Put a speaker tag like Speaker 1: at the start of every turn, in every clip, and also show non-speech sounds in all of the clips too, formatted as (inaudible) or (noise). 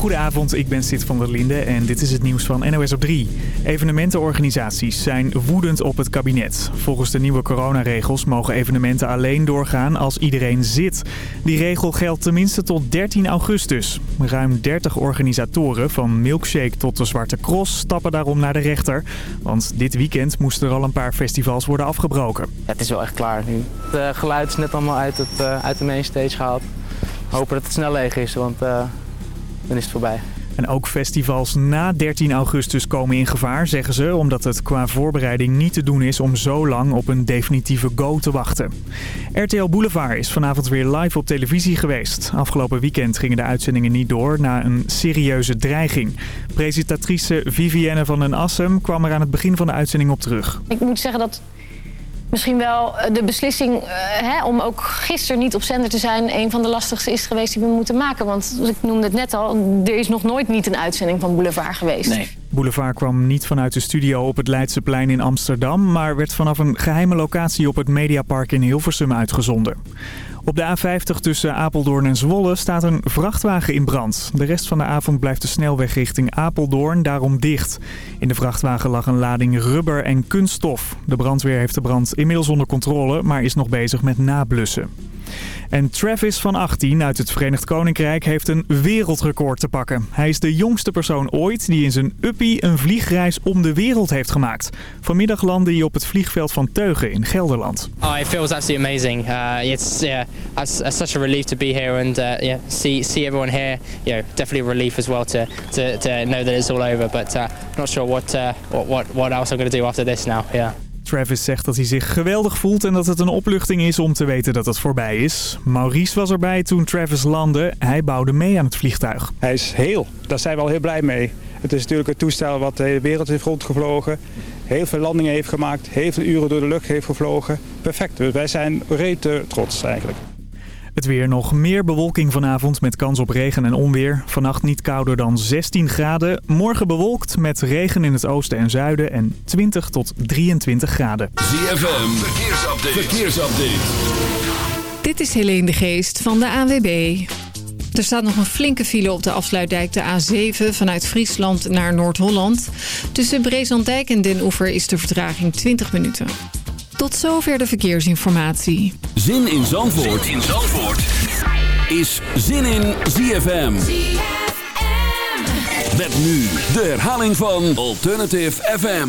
Speaker 1: Goedenavond, ik ben Sid van der Linde en dit is het nieuws van NOS op 3. Evenementenorganisaties zijn woedend op het kabinet. Volgens de nieuwe coronaregels mogen evenementen alleen doorgaan als iedereen zit. Die regel geldt tenminste tot 13 augustus. Ruim 30 organisatoren, van Milkshake tot de Zwarte Cross, stappen daarom naar de rechter. Want dit weekend moesten er al een paar festivals worden afgebroken.
Speaker 2: Het is wel echt klaar nu. Het uh, geluid is net allemaal uit, het, uh, uit de mainstage gehaald. Hopen dat het snel leeg is, want uh, dan is het voorbij.
Speaker 1: En ook festivals na 13 augustus komen in gevaar, zeggen ze... omdat het qua voorbereiding niet te doen is om zo lang op een definitieve go te wachten. RTL Boulevard is vanavond weer live op televisie geweest. Afgelopen weekend gingen de uitzendingen niet door na een serieuze dreiging. Presentatrice Vivienne van den Assem kwam er aan het begin van de uitzending op terug.
Speaker 3: Ik moet zeggen dat misschien wel de beslissing uh, hè, om ook gisteren niet op zender te zijn... een van de lastigste is geweest die we moeten maken. Want ik noemde het net al, er is nog nooit niet een uitzending van Boulevard geweest.
Speaker 1: Nee. Boulevard kwam niet vanuit de studio op het Leidseplein in Amsterdam... maar werd vanaf een geheime locatie op het Mediapark in Hilversum uitgezonden. Op de A50 tussen Apeldoorn en Zwolle staat een vrachtwagen in brand. De rest van de avond blijft de snelweg richting Apeldoorn daarom dicht. In de vrachtwagen lag een lading rubber en kunststof. De brandweer heeft de brand inmiddels onder controle, maar is nog bezig met nablussen. En Travis van 18 uit het Verenigd Koninkrijk heeft een wereldrecord te pakken. Hij is de jongste persoon ooit die in zijn uppie een vliegreis om de wereld heeft gemaakt. Vanmiddag landde hij op het vliegveld van Teugen in Gelderland.
Speaker 4: Oh, it feels absolutely amazing. Uh, it's yeah, such a relief to be here and uh, yeah, see see everyone here. Know, definitely a relief as well to to, to know that it's all over. But uh, not sure what, uh, what what what else I'm going to do after this now. Yeah.
Speaker 1: Travis zegt dat hij zich geweldig voelt en dat het een opluchting is om te weten dat het voorbij is. Maurice was erbij toen Travis landde. Hij bouwde mee aan het vliegtuig.
Speaker 5: Hij is heel. Daar zijn we al heel blij mee. Het is natuurlijk een toestel wat de hele wereld heeft rondgevlogen. Heel veel landingen heeft gemaakt. Heel veel uren door de lucht heeft gevlogen. Perfect. Dus wij zijn rete trots eigenlijk.
Speaker 1: Het weer nog meer bewolking vanavond met kans op regen en onweer. Vannacht niet kouder dan 16 graden. Morgen bewolkt met regen in het oosten en zuiden en 20 tot 23 graden.
Speaker 6: ZFM, verkeersupdate. verkeersupdate.
Speaker 7: Dit is Helene de Geest van de ANWB. Er staat nog een flinke file op de afsluitdijk de A7 vanuit Friesland naar Noord-Holland. Tussen Brezandijk en Den Oever is de vertraging 20 minuten. Tot zover de verkeersinformatie.
Speaker 6: Zin in Zandvoort, zin in Zandvoort. is Zin in ZFM. ZFM. Met nu de herhaling van Alternative FM.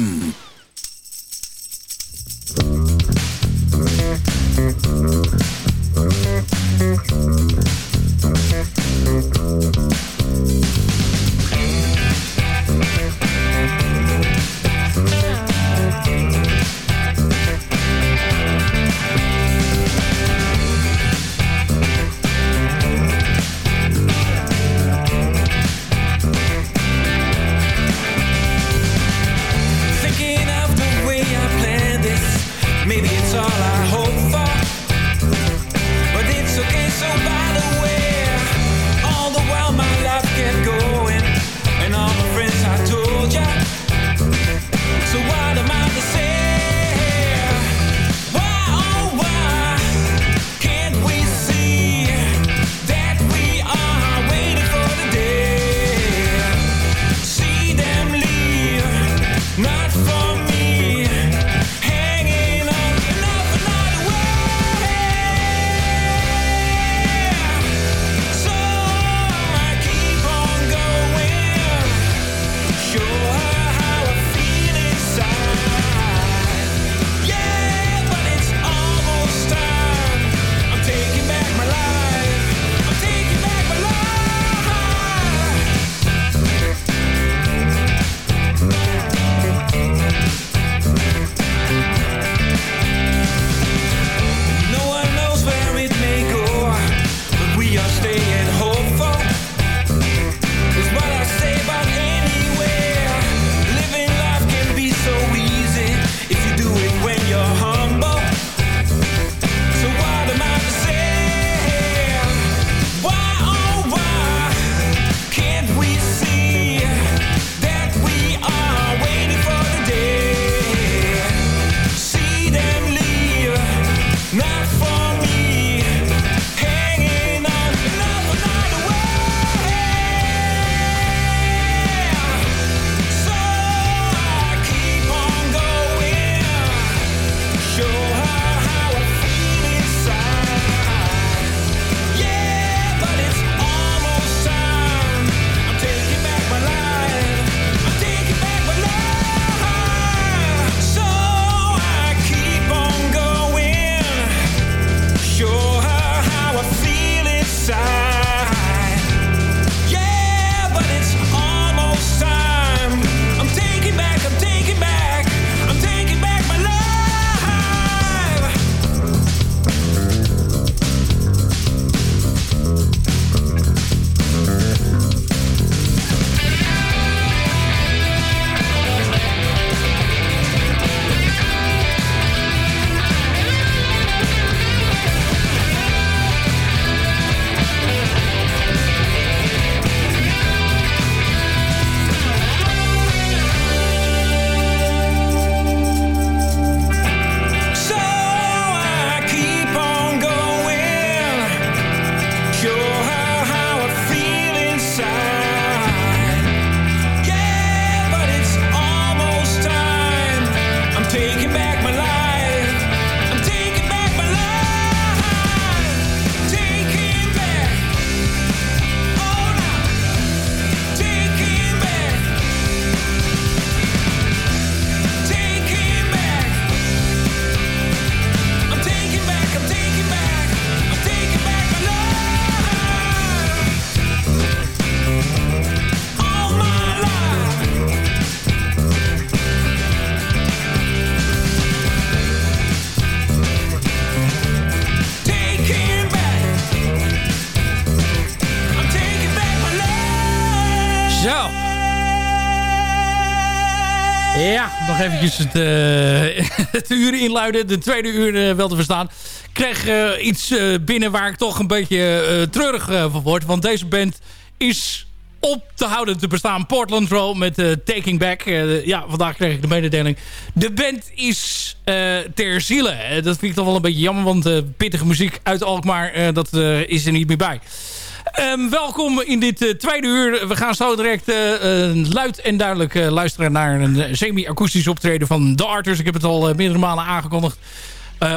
Speaker 8: Het, uh, (laughs) het uur inluiden. De tweede uur uh, wel te verstaan. Kreeg uh, iets binnen waar ik toch een beetje treurig van word. Want deze band is op te houden te bestaan. Portland Row met Taking Back. ja, vandaag kreeg ik de mededeling. De band is ter ziele. dat vind ik toch wel een beetje jammer. Want pittige muziek uit Alkmaar, dat is er niet meer bij. Um, welkom in dit uh, tweede uur. We gaan zo direct uh, luid en duidelijk uh, luisteren naar een semi-akoestisch optreden van The Arters. Ik heb het al meerdere malen aangekondigd.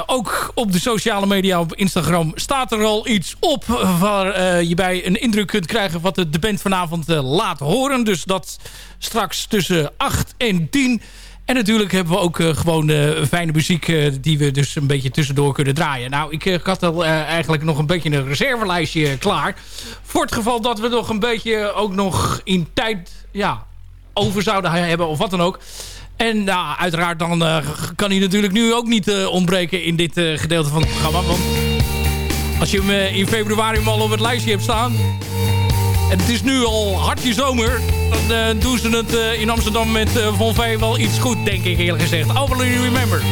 Speaker 8: ook op de sociale media, op Instagram, staat er al iets op... waar je bij een indruk kunt krijgen wat de band vanavond laat horen. Dus dat straks tussen 8 en 10... En natuurlijk hebben we ook uh, gewoon uh, fijne muziek uh, die we dus een beetje tussendoor kunnen draaien. Nou, ik had al eigenlijk nog een beetje een reservelijstje klaar. Voor het geval dat we nog een beetje ook nog in tijd ja, over zouden hebben of wat dan ook. En nou, uiteraard dan kan hij natuurlijk nu ook niet ontbreken in dit gedeelte van het programma. Want als je hem in februari al op het lijstje hebt staan... En het is nu al hartje zomer. Dan uh, doen ze het uh, in Amsterdam met uh, Von V wel iets goed, denk ik eerlijk gezegd. Overly Remember.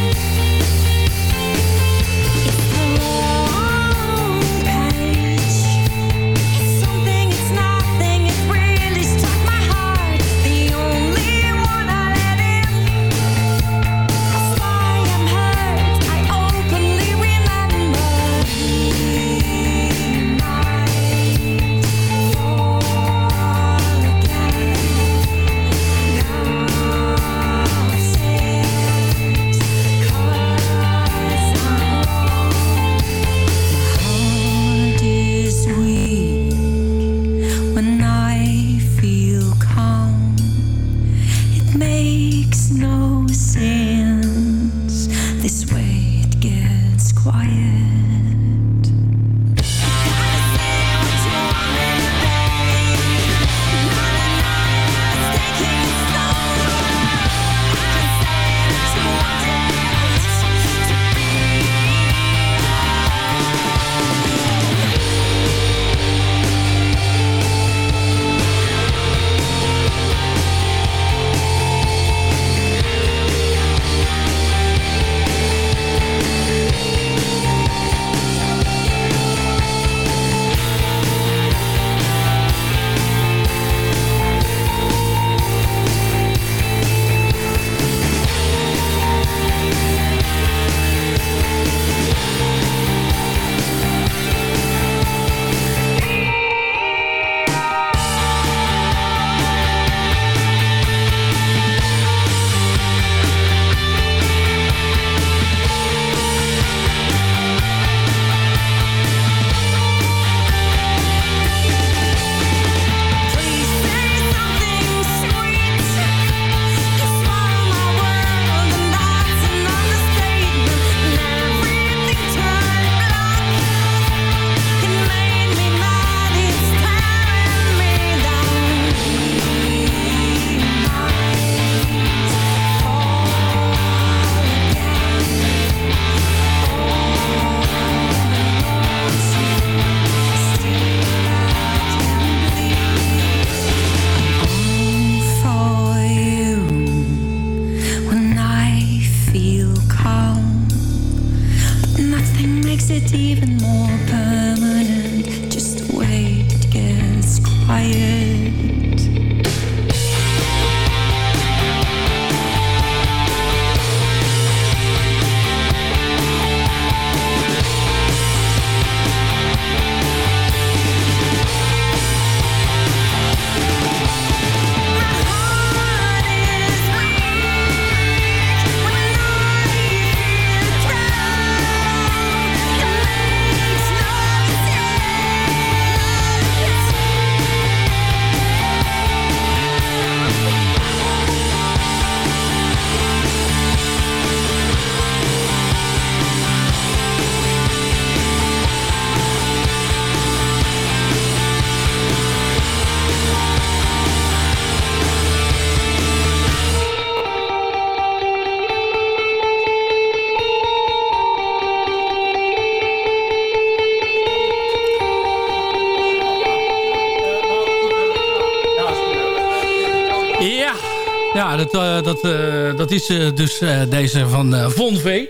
Speaker 9: Dat, dat, is dus deze van Von V.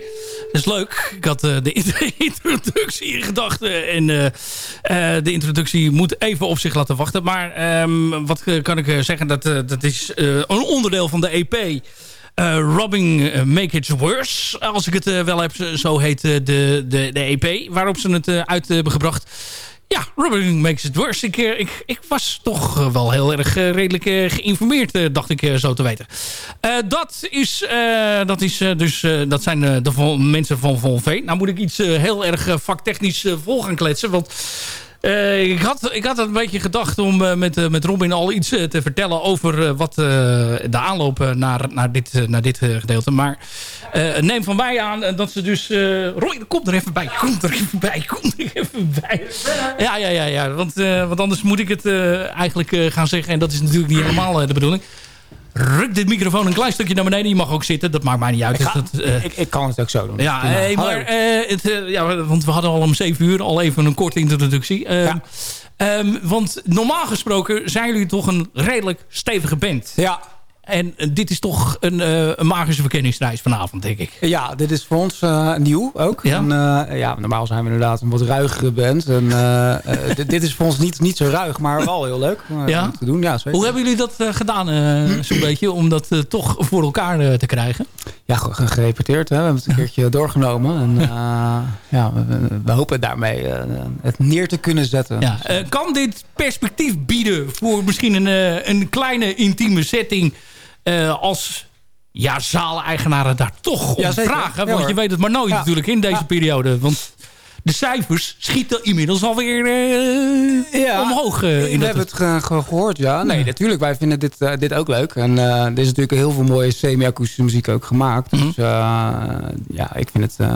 Speaker 9: Dat is leuk. Ik had (laughs) de introductie in gedachten. En de introductie moet even op zich laten wachten. Maar ehm, wat kan ik zeggen? Dat, dat is een onderdeel van de EP... Robbing Make It Worse, als ik het wel heb, zo heet de, de, de EP, waarop ze het uit hebben gebracht. Ja, Rubbing Makes It Worse. Ik, eh, ik, ik was toch eh, wel heel erg eh, redelijk geïnformeerd, dacht ik zo te weten. dat, is, dat, is, dus, dat zijn de mensen van Von V. Nou moet ik iets heel erg vaktechnisch vol gaan kletsen. Want ik, had, ik had een beetje gedacht om met, met Robin al iets te vertellen over wat de aanloop naar, naar dit, naar dit gedeelte. Maar neem van mij aan dat ze dus... Roy, kom er even bij. Kom er even bij. Kom er even bij. Ja, ja, ja. ja. Want, want anders moet ik het eigenlijk gaan zeggen. En dat is natuurlijk niet helemaal de bedoeling. Ruk dit microfoon een klein stukje naar beneden. Je mag ook zitten. Dat maakt mij niet uit.
Speaker 10: Ik,
Speaker 9: dat,
Speaker 10: ik, ik, kan het ook zo doen.
Speaker 9: Ja, hey, maar, het, ja, want we hadden al om 7 uur al even een korte introductie. Ja. Um, want normaal gesproken zijn jullie toch een redelijk stevige band.
Speaker 10: Ja,
Speaker 9: en dit is toch een, uh, een magische verkenningsreis vanavond, denk ik.
Speaker 10: Ja, dit is voor ons uh, nieuw ook. Ja? En, uh, ja, normaal zijn we inderdaad een wat ruigere band. En, (laughs) dit is voor ons niet, niet zo ruig, maar wel heel leuk
Speaker 9: ja?
Speaker 10: om te doen. Ja,
Speaker 9: Hoe hebben jullie dat gedaan, zo'n (clears throat) beetje, om dat toch voor elkaar te krijgen?
Speaker 10: Ja, gerepeteerd. Hè? We hebben het een (laughs) keertje doorgenomen. En ja, we, we, hopen daarmee het neer te kunnen zetten.
Speaker 9: Ja. kan dit perspectief bieden voor misschien een, een kleine intieme setting... Uh, als ja, zaaleigenaren daar toch om vragen. want je weet het maar nooit natuurlijk in deze periode. Want de cijfers schieten inmiddels alweer uh, ja, omhoog. Uh,
Speaker 10: in we hebben het gehoord, ja. Nee, natuurlijk. Wij vinden dit, uh, dit ook leuk. En er is natuurlijk heel veel mooie semi-akoestische muziek ook gemaakt. Mm -hmm. Dus ja, ik vind, het,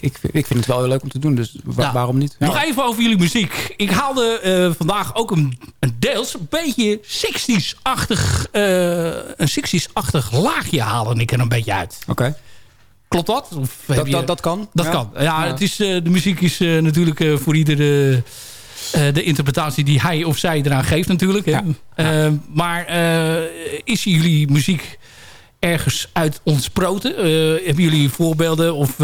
Speaker 10: ik, ik vind het wel heel leuk om te doen. Dus wa nou, waarom niet?
Speaker 9: Nog even over jullie muziek. Ik haalde vandaag ook een, een deels een beetje 60s-achtig een 60s-achtig laagje halen ik er een beetje uit.
Speaker 10: Oké. Okay.
Speaker 9: Klopt dat?
Speaker 10: Of dat, dat, dat kan.
Speaker 9: Dat kan. Ja, ja, Het is, uh, de muziek is uh, natuurlijk uh, voor iedere de interpretatie die hij of zij eraan geeft natuurlijk. Ja. maar is jullie muziek ergens uit ontsproten? hebben jullie voorbeelden of,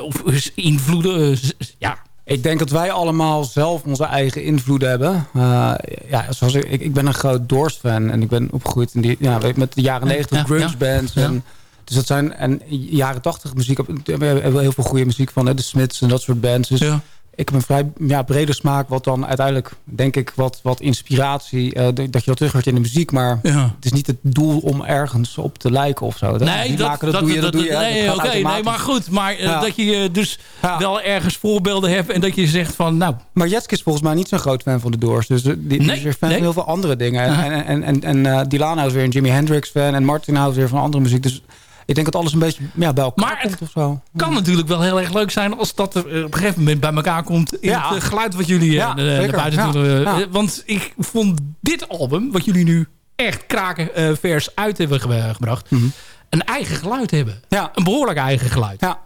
Speaker 9: of invloeden? ja,
Speaker 10: ik denk dat wij allemaal zelf onze eigen invloeden hebben. Uh, ja, zoals ik, ik ben een groot Doors-fan en ik ben opgegroeid in die, ja, met de jaren negentig ja, grunge bands. En, dus dat zijn, en jaren tachtig muziek, we hebben heel veel goede muziek van, hè, de Smiths en dat soort bands. Dus ja. ik heb een vrij ja, brede smaak, wat dan uiteindelijk, denk ik, wat, wat inspiratie, uh, dat je dat terug hoort in de muziek. Maar ja. het is niet het doel om ergens op te lijken of zo.
Speaker 9: Nee, dat, maken, dat, doe je, dat, doe je. Nee, oké, nee, maar goed. Maar uh, dat je dus wel ergens voorbeelden hebt en dat je zegt van, nou...
Speaker 10: Maar Jetske is volgens mij niet zo'n groot fan van de Doors. Dus die, die nee, is weer fan nee. van heel veel andere dingen. En, en, en, en uh, Dilano is weer een Jimi Hendrix fan en Martin houdt weer van andere muziek. Dus ik denk dat alles een beetje ja, bij elkaar
Speaker 9: maar
Speaker 10: komt of zo.
Speaker 9: kan natuurlijk wel heel erg leuk zijn als dat er op een gegeven moment bij elkaar komt. In ja. het geluid wat jullie ja, uh, naar buiten doen. Want ik vond dit album, wat jullie nu echt kraken uh, vers uit hebben gebracht. Mm -hmm. Een eigen geluid hebben.
Speaker 10: Ja.
Speaker 9: Een behoorlijk eigen geluid.
Speaker 10: Ja.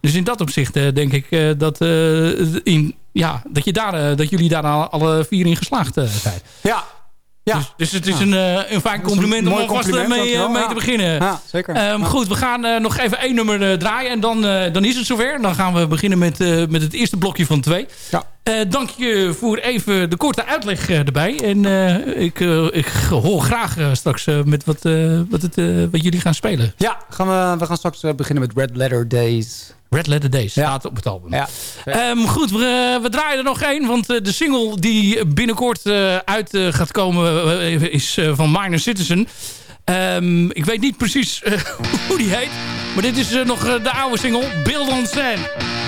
Speaker 9: Dus in dat opzicht denk ik dat, in, ja, dat, je daar, dat jullie daar alle vier in geslaagd zijn.
Speaker 10: Ja, ja.
Speaker 9: Dus, dus het is een, uh, een fijn compliment om alvast mee, mee ja. te beginnen.
Speaker 10: Ja, zeker.
Speaker 9: Um, goed, we gaan uh, nog even één nummer uh, draaien en dan, dan is het zover. Dan gaan we beginnen met, met het eerste blokje van twee.
Speaker 10: Ja.
Speaker 9: dank je voor even de korte uitleg erbij. En ik, ik hoor graag straks met wat, wat, het, wat jullie gaan spelen.
Speaker 10: Ja, gaan we, we gaan straks beginnen met Red Letter Days.
Speaker 9: Red Letter Days staat op het album. Ja. Um, goed, we, we, draaien er nog één. Want uh, de single die binnenkort uh, uit uh, gaat komen is van Minor Citizen. Um, ik weet niet precies (laughs) hoe die heet. Maar dit is nog de oude single. Build on Sand.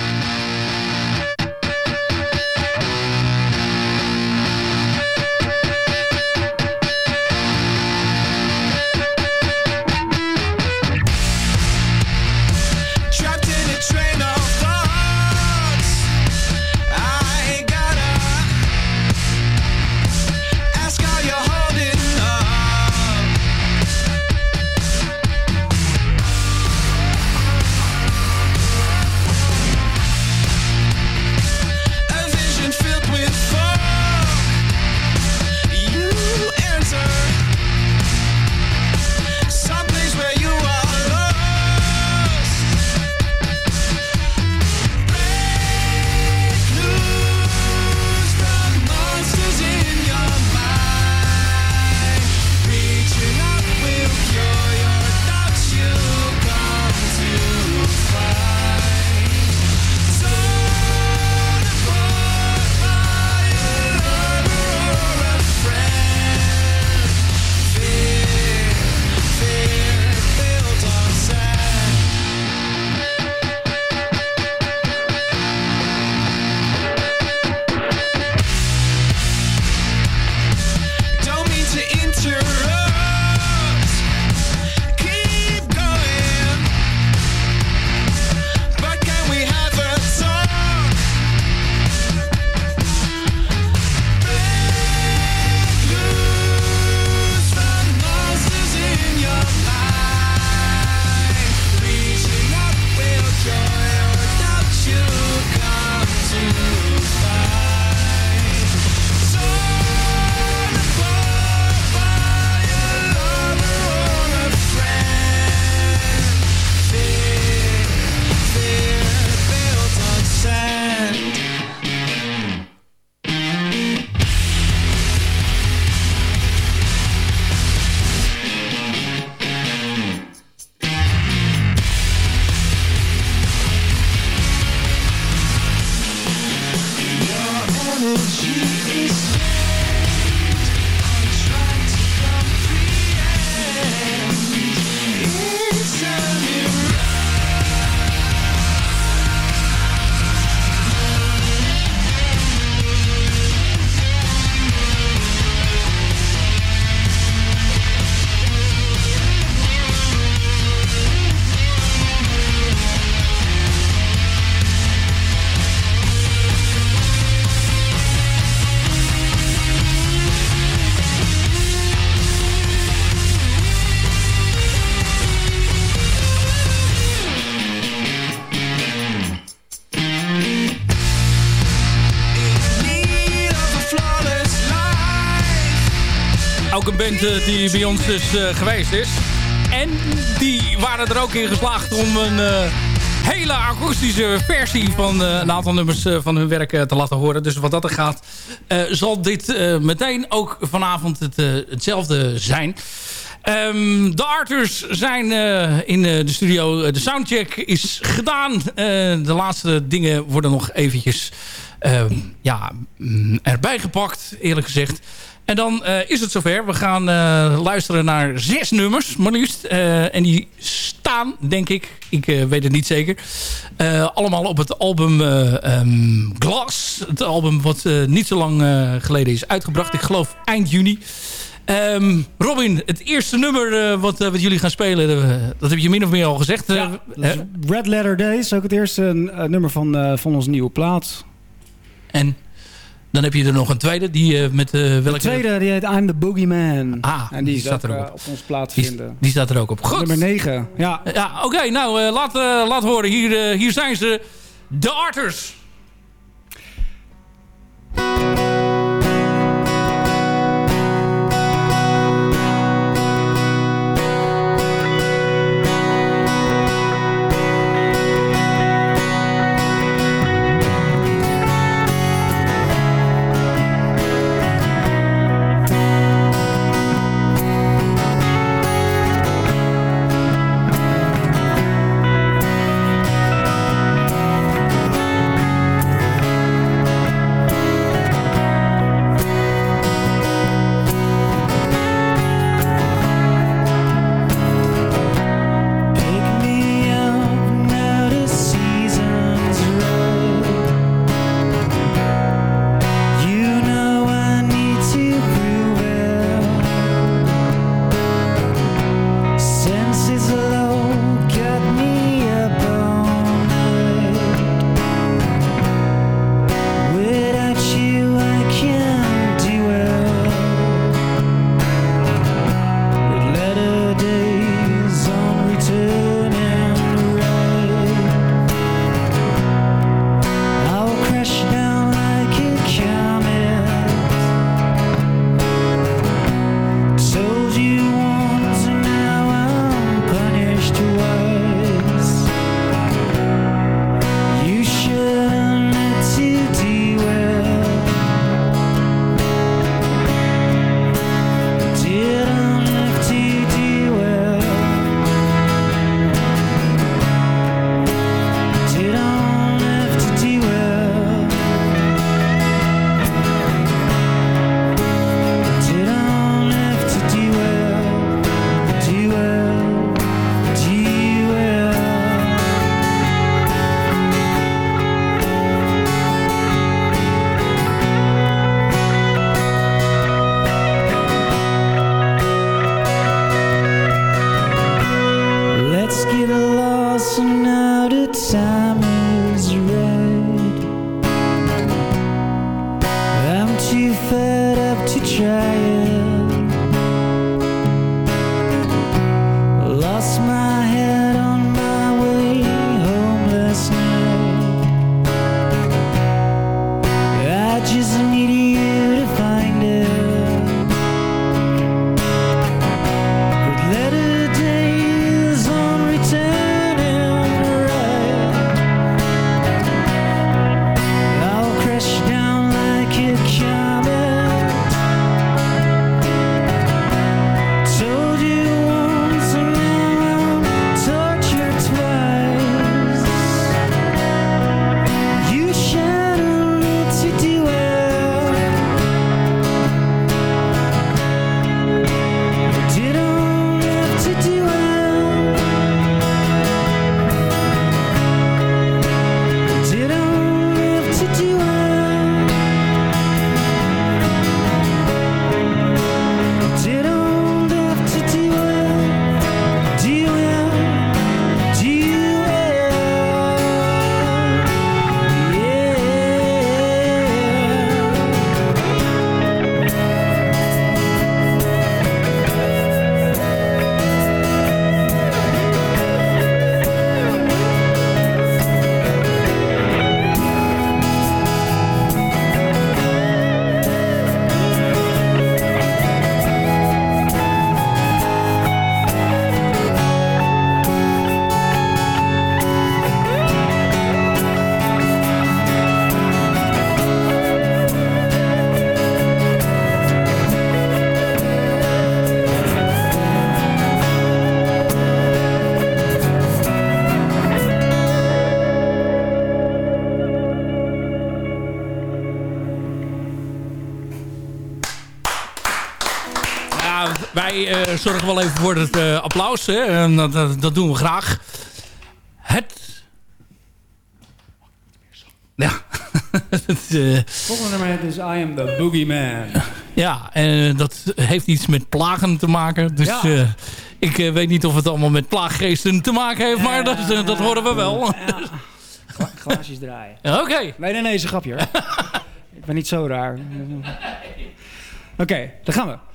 Speaker 9: Band die bij ons dus geweest is. En die waren er ook in geslaagd om een hele akoestische versie van een aantal nummers van hun werk te laten horen. Dus wat dat er gaat, zal dit meteen ook vanavond het, hetzelfde zijn. Ehm, de Arthurs zijn in de studio. De soundcheck is gedaan. de laatste dingen worden nog eventjes uh, ja, mm, erbij gepakt, eerlijk gezegd. En dan uh, is het zover. We gaan uh, luisteren naar zes nummers, maar liefst. Uh, en die staan, denk ik, ik weet het niet zeker... allemaal op het album um, Glass. Het album wat niet zo lang geleden is uitgebracht. Ik geloof eind juni. Um, Robin, het eerste nummer wat, wat jullie gaan spelen... dat heb je min of meer al gezegd. Ja,
Speaker 11: Red Letter Days, ook het eerste nummer van, van onze nieuwe plaat.
Speaker 9: En dan heb je er nog een tweede. Die, uh, met, uh, welke... De
Speaker 11: tweede die heet I'm the Boogeyman.
Speaker 9: Ah,
Speaker 11: en die, die
Speaker 9: staat
Speaker 11: er
Speaker 9: ook op.
Speaker 11: Uh, op ons plaats vinden.
Speaker 9: Die, die, staat er ook op. Goed.
Speaker 11: Nummer 9. Ja,
Speaker 9: ja oké. Okay, nou, laat, laat horen. Hier, hier zijn ze. De Arters. Zorgen wel even voor het applaus. Hè. En dat, dat doen we graag. Het ja. (laughs)
Speaker 11: het volgende nummer is I Am The Boogeyman.
Speaker 9: Ja, en dat heeft iets met plagen te maken. Dus ja. ik weet niet of het allemaal met plaaggeesten te maken heeft, maar dat, dat horen we wel. Ja. (laughs)
Speaker 11: Glaasjes draaien.
Speaker 9: Oké. Okay.
Speaker 11: Nee, nee, nee, is een grapje hoor. (laughs) ik ben niet zo raar. Oké, okay, dan gaan we.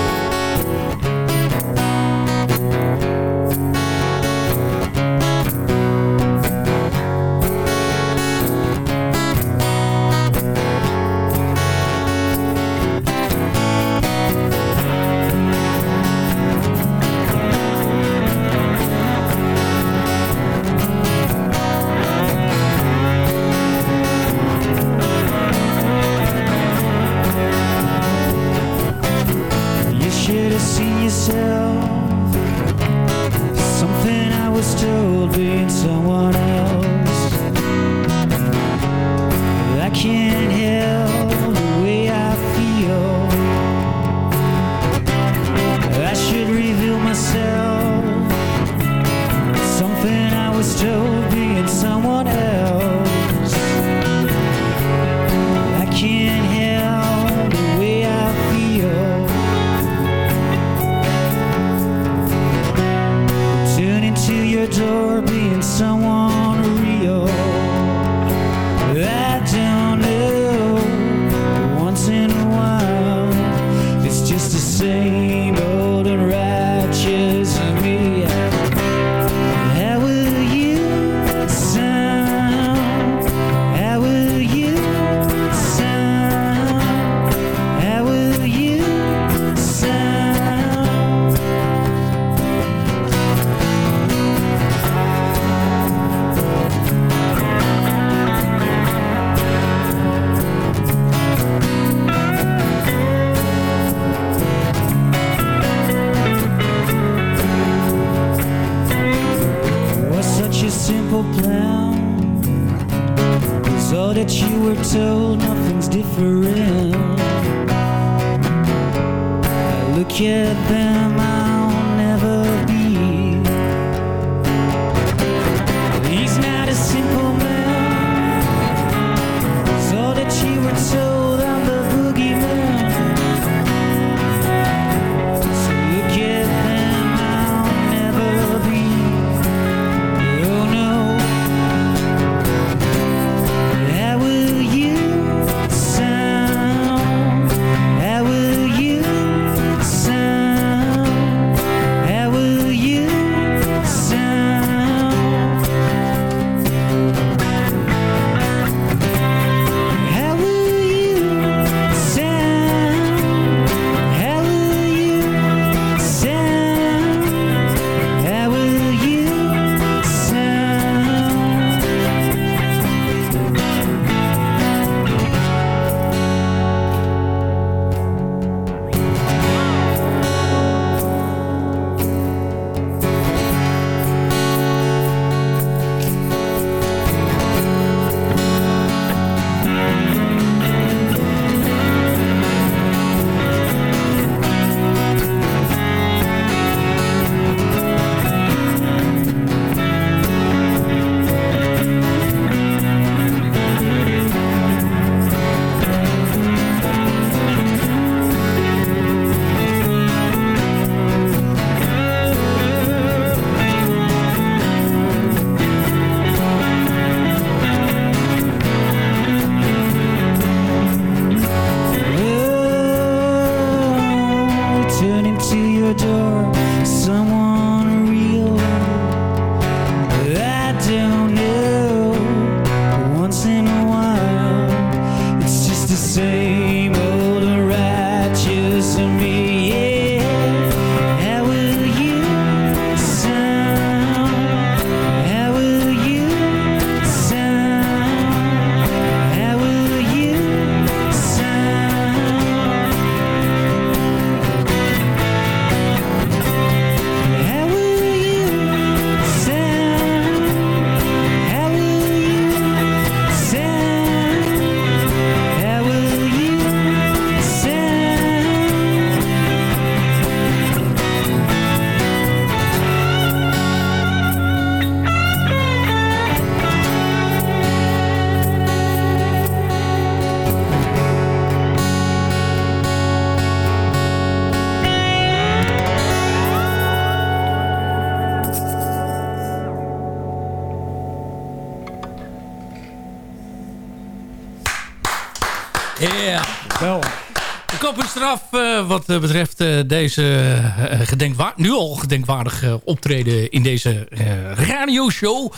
Speaker 12: Betreft uh, deze uh, gedenkwaar nu al gedenkwaardig optreden in deze radioshow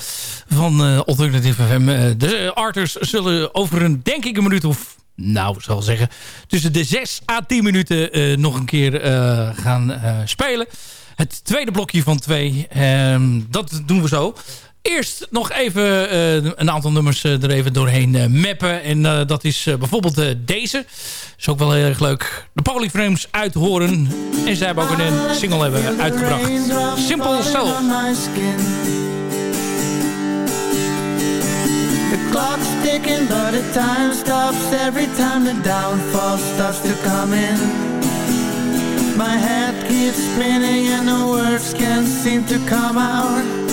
Speaker 12: van Alternative FM. de arters zullen over een, denk ik, een minuut of, nou, zal zeggen, tussen de 6 à 10 minuten nog een keer gaan spelen. Het tweede blokje van twee, ehm, dat doen we zo. Eerst nog even uh, een aantal nummers uh, er even doorheen uh, mappen. En dat is bijvoorbeeld deze. Is ook wel heel erg leuk. De Polyframes uithoren. En zij hebben ook een single hebben uitgebracht. Simple Soul. The clock's ticking but the time stops every time the downfall starts to come in. My head keeps spinning and the words can't seem to come out.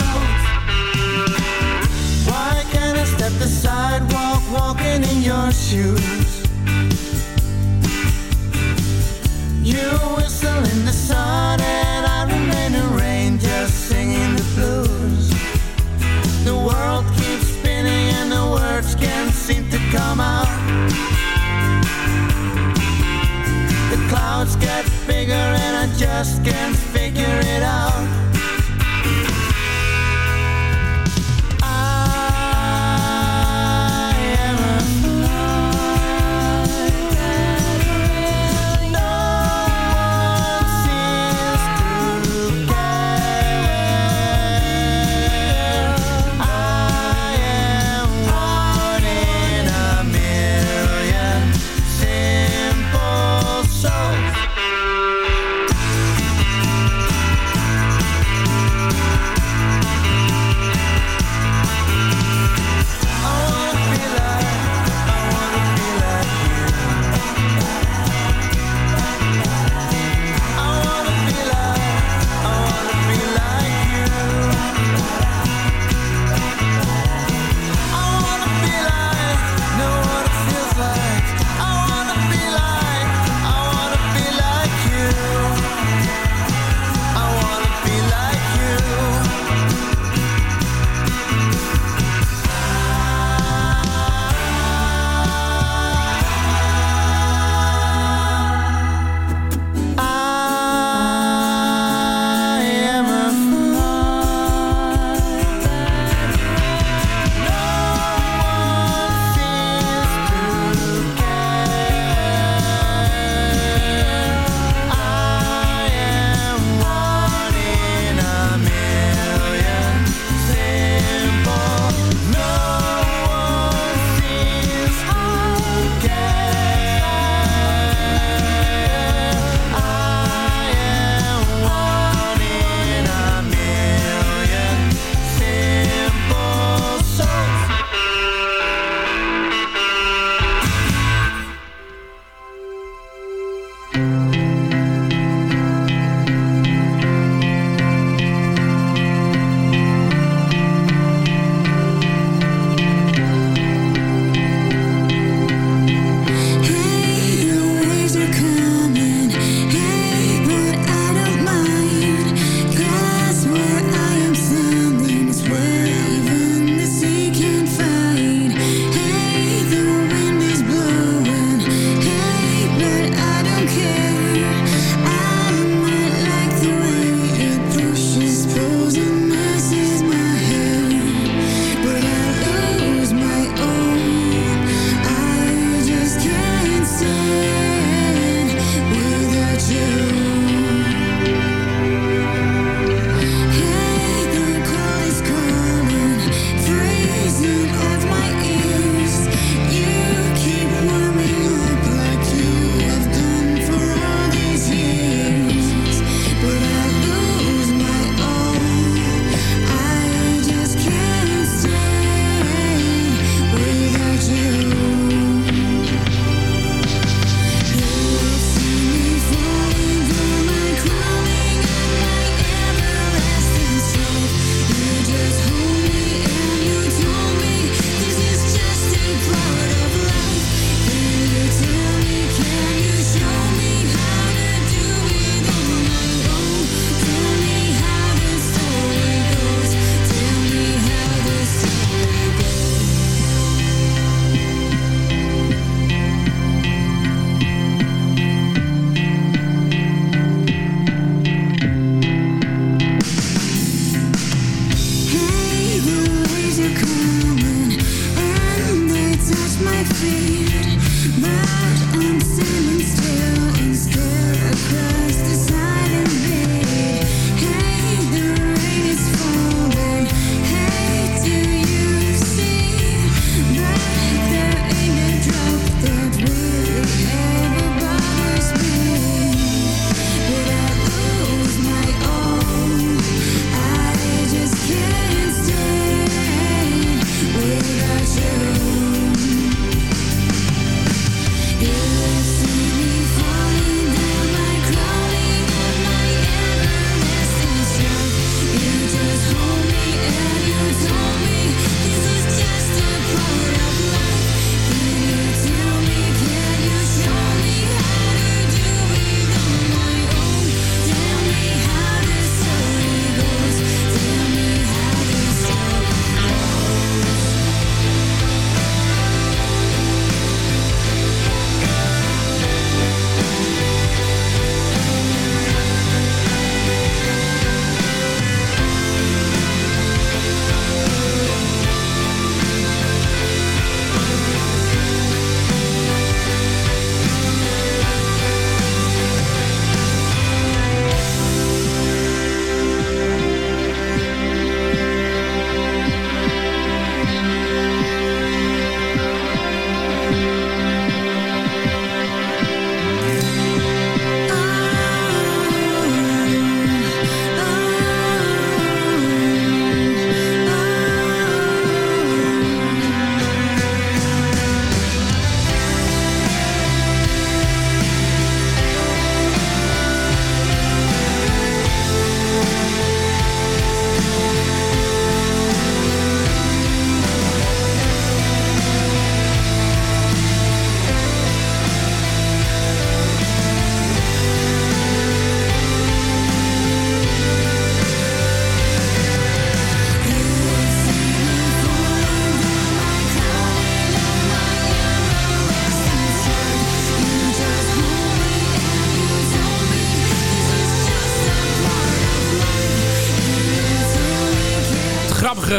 Speaker 12: shoes. You whistle in the sun and I remain in rain just singing the blues. The world keeps spinning and the words can't seem to come out.
Speaker 9: The clouds get bigger and I just can't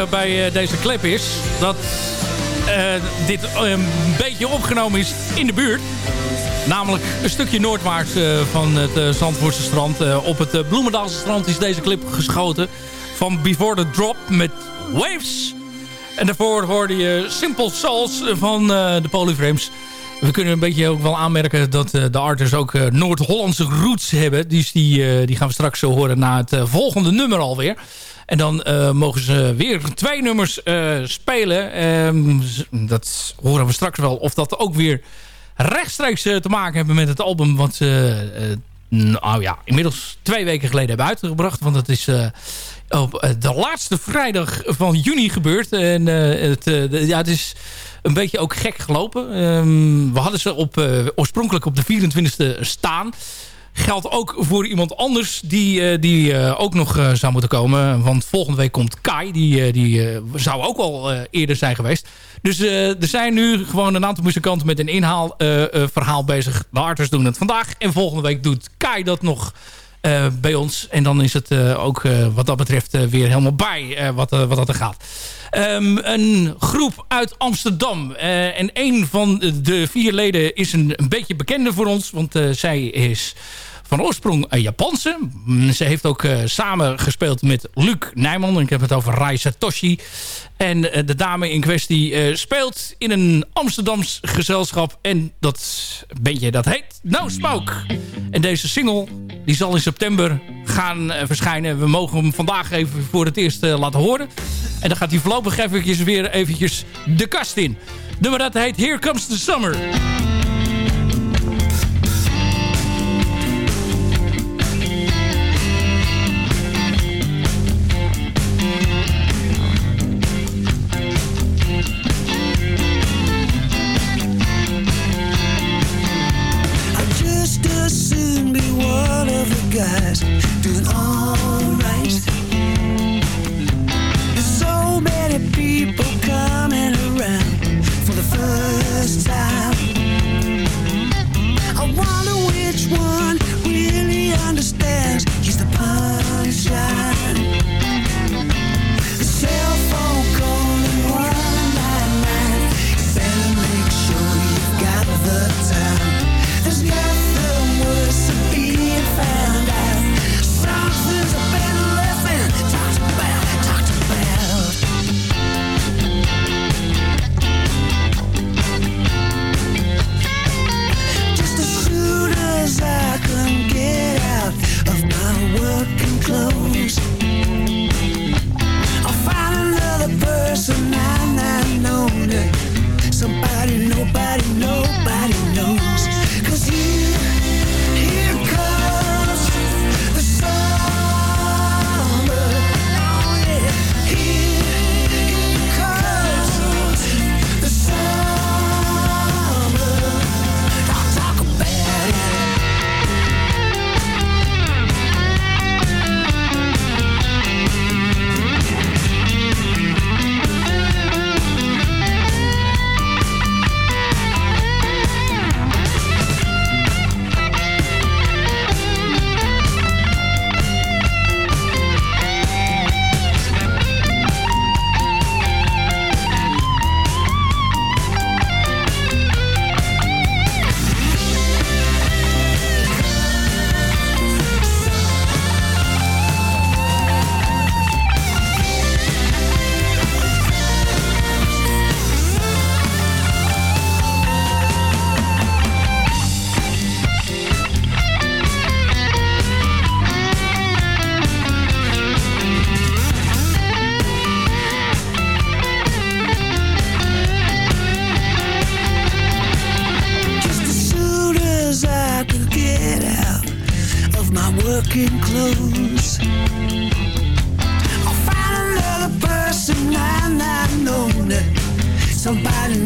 Speaker 9: bij deze clip is... dat dit een beetje opgenomen is in de buurt. Namelijk een stukje noordwaarts van het Zandvoortse strand. op het Bloemendaalse strand is deze clip geschoten. Van Before the Drop met Waves. En daarvoor hoorde je Simple Souls van de Polyframes. We kunnen een beetje ook wel aanmerken dat de artists ook Noord-Hollandse roots hebben. Dus die, die gaan we straks zo horen na het volgende nummer alweer. En dan uh, mogen ze weer twee nummers uh, spelen. Um, dat horen we straks wel. Of dat ook weer rechtstreeks uh, te maken hebben met het album... wat ze nou ja, inmiddels twee weken geleden hebben uitgebracht. Want dat is op de laatste vrijdag van juni gebeurd. En het, ja, het is een beetje ook gek gelopen. Um, we hadden ze op, oorspronkelijk op de 24e staan... Geldt ook voor iemand anders die, uh, die uh, ook nog uh, zou moeten komen. Want volgende week komt Kai. Die, die zou ook al eerder zijn geweest. Dus er zijn nu gewoon een aantal muzikanten met een inhaalverhaal bezig. De arters doen het vandaag. En volgende week doet Kai dat nog bij ons. En dan is het ook wat dat betreft weer helemaal bij wat, wat dat er gaat. Um, een groep uit Amsterdam. en een van de vier leden is een, een beetje bekende voor ons. Want zij is van oorsprong een Japanse. Mm, ze heeft ook uh, samen gespeeld met Luc Nijman. Ik heb het over Rai Satoshi. En uh, de dame in kwestie uh, speelt in een Amsterdams gezelschap. En dat bandje dat heet No Smoke. En deze single die zal in september gaan verschijnen. We mogen hem vandaag even voor het eerst laten horen. En dan gaat hij voorlopig eventjes weer eventjes de kast in. Nummer dat heet Here Comes the Summer.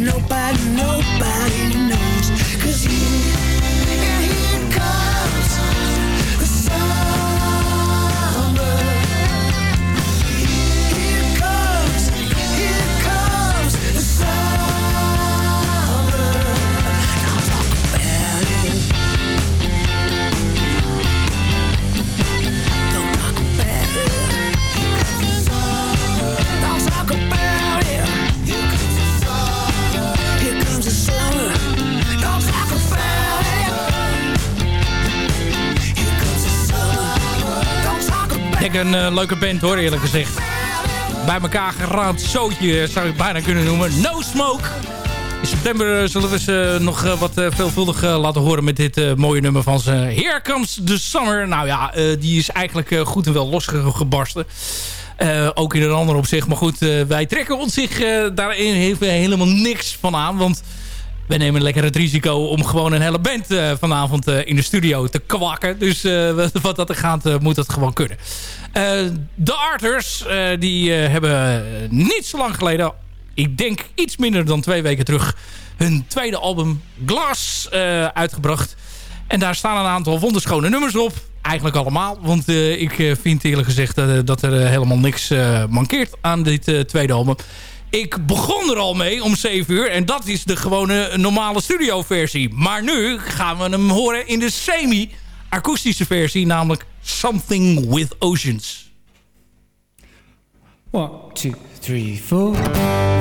Speaker 9: Nobody, nobody knows. Cause here, een leuke band hoor, eerlijk gezegd. Bij elkaar geraamd zootje zou ik bijna kunnen noemen. No Smoke. In september zullen we ze nog wat veelvuldig laten horen met dit mooie nummer van ze. Here Comes the Summer. Nou ja, die is eigenlijk goed en wel losgebarsten. ook in een ander opzicht. Maar goed, wij trekken ons zich daarin helemaal niks van aan. Want we nemen lekker het risico om gewoon een hele band vanavond in de studio te kwakken. Dus (laughs) wat dat er gaat, moet dat gewoon kunnen. De Arters, die hebben niet zo lang geleden, ik denk iets minder dan twee weken terug, hun tweede album Glass uitgebracht. En daar staan een aantal wonderschone nummers op. Eigenlijk allemaal, want ik vind eerlijk gezegd dat er helemaal niks mankeert aan dit tweede album. Ik begon er al mee om 7 uur. En dat is de gewone normale studioversie. Maar nu gaan we hem horen in de semi-akoestische versie. Namelijk Something with Oceans.
Speaker 11: 1, 2, 3, 4...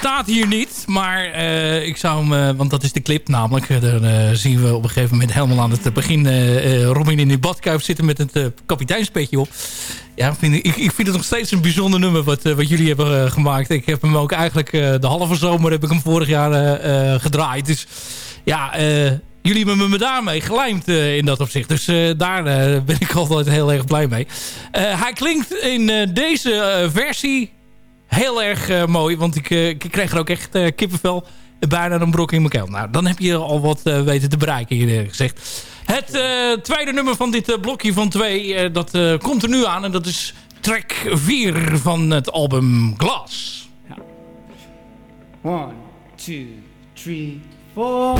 Speaker 9: staat hier niet. Maar uh, ik zou hem, uh, want dat is de clip namelijk. Uh, daar zien we op een gegeven moment helemaal aan het begin Robin in die badkuip zitten met het kapiteinspetje op. Ja, vind ik, ik vind het nog steeds een bijzonder nummer wat, wat jullie hebben gemaakt. Ik heb hem ook eigenlijk de halve zomer heb ik hem vorig jaar gedraaid. Dus ja, jullie hebben me daarmee gelijmd in dat opzicht. Dus daar ben ik altijd heel erg blij mee. hij klinkt in deze versie heel erg uh, mooi. Want ik, uh, ik, kreeg er ook echt uh, kippenvel. Bijna een brok in mijn keel. Nou, dan heb je al wat weten te bereiken, hier gezegd. Het tweede nummer van dit blokje van twee, dat komt er nu aan. En dat is track 4 van het album Glass. Ja.
Speaker 11: One, two, three, four.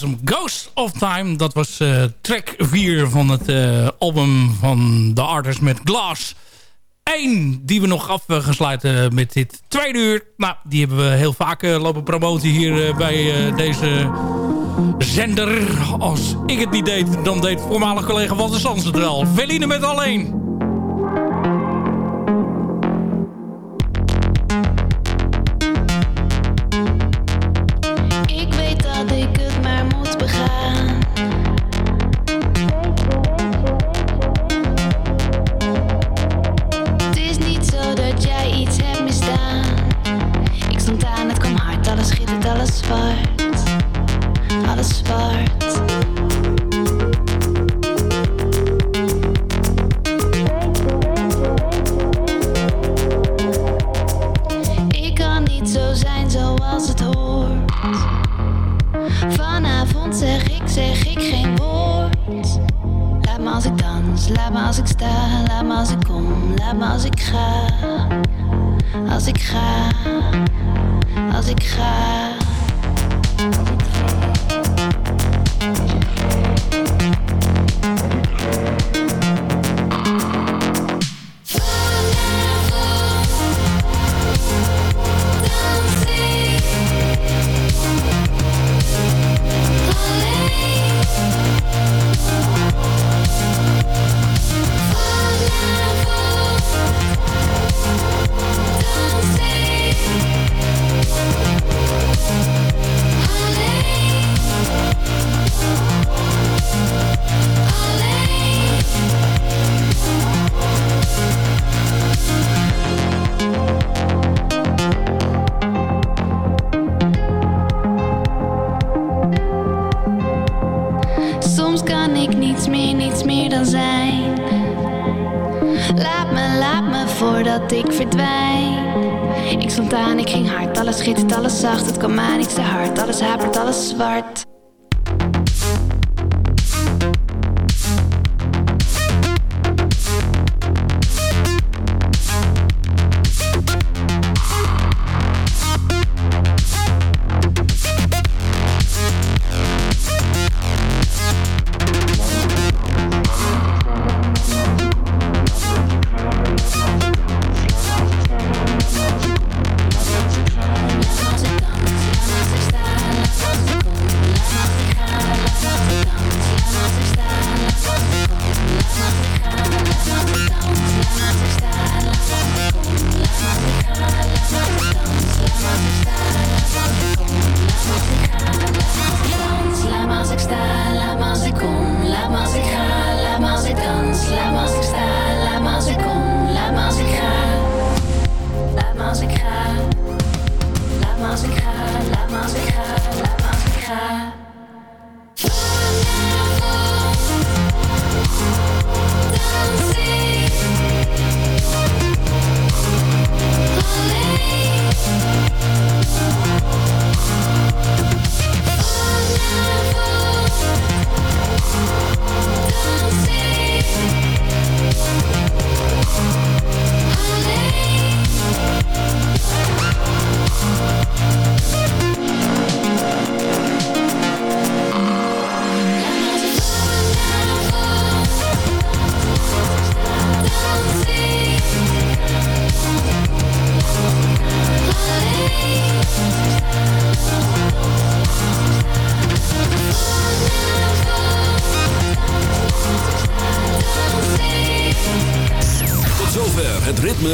Speaker 13: Was een Ghost of Time. Dat was uh, track 4 van het uh, album van The Artist met Glass. Eén die we nog afgesluiten met dit tweede uur. Nou, die hebben we heel vaak lopen promoten hier bij deze zender. Als ik het niet deed, dan deed voormalig collega Walter Sands het wel. Veline met alleen.